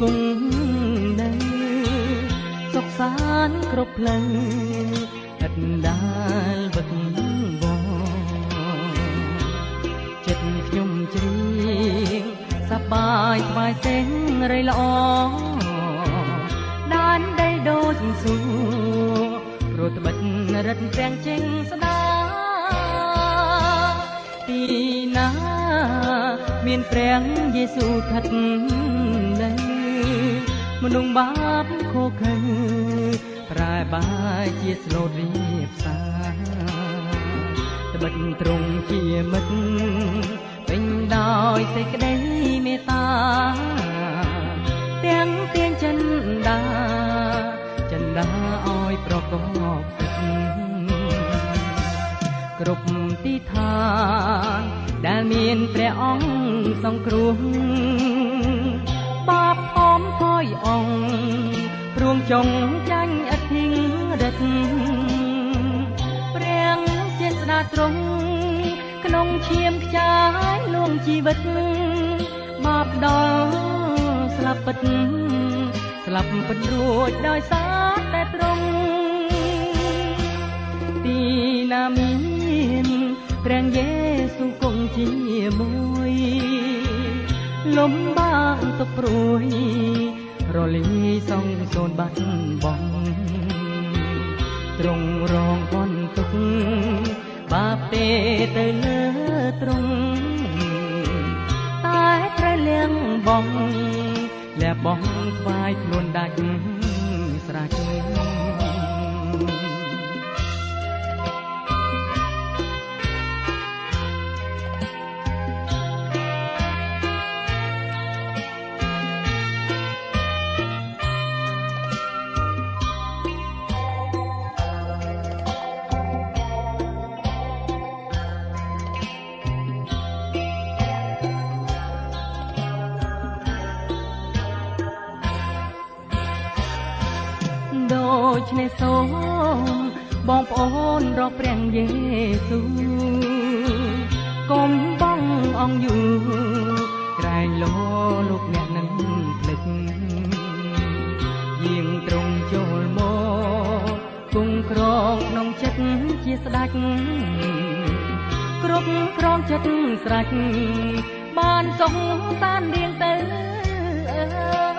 គង់នៅសុខសាន្តគ្រប់ផ្លូវឥតដាលវឹកវចិត្តខ្ញុំជ្រៀងសប្បាយថ្វាយសេងរៃល្អដានដីដូចសួរព្រោះត្បិតរិទ្ធទាំងចេញស្ដាទីណា មានព្រះយេស៊ូវស្ថិតនៅ មនុស្សបាបខូខើប្រែបាយជាស្លូតរៀបសារត្បិតត្រង់ជាមិត្តពេញដោយសេចក្តីមេត្តាទាំងទៀងចិនដា ចិនដាឲ្យប្រកបសិទ្ធគ្រប់ទីឋានដែលមានព្រះអង្គសង្គ្រោះបាបអ មថយអង្គព្រមចង់ចាញ់អធិងរិទ្ធព្រះជាស្ដាទ្រង់ក្នុងឈាមខ្ចាយលួងជីវិតបាបដល់ស្លាប់ពិតស្លាប់ពិតរួចដោយសារតែទ្រង់ទីណាមានព្រះយេស៊ូវគង់ជាមួយលំបាកទុកព្រួយ រលីសងសូនបាត់បង់ទ្រង់រងបន្ទុកបាបទេទៅលើទ្រង់តែត្រូវលៀងបងលះបង់ស្វាយខ្លួនដាច់ស្រេច ច្នេះសូមបងប្អូនរកព្រះយេស៊ូវកុំបងអង្គយូរក្រែងលោលោកអ្នកនឹងភ្លេចយាងត្រង់ចូលមកគង់ក្រងក្នុងចិត្តជាស្ដេចគ្រប់ក្រងចិត្តស្រេចបានសុខសានរៀងទៅអើ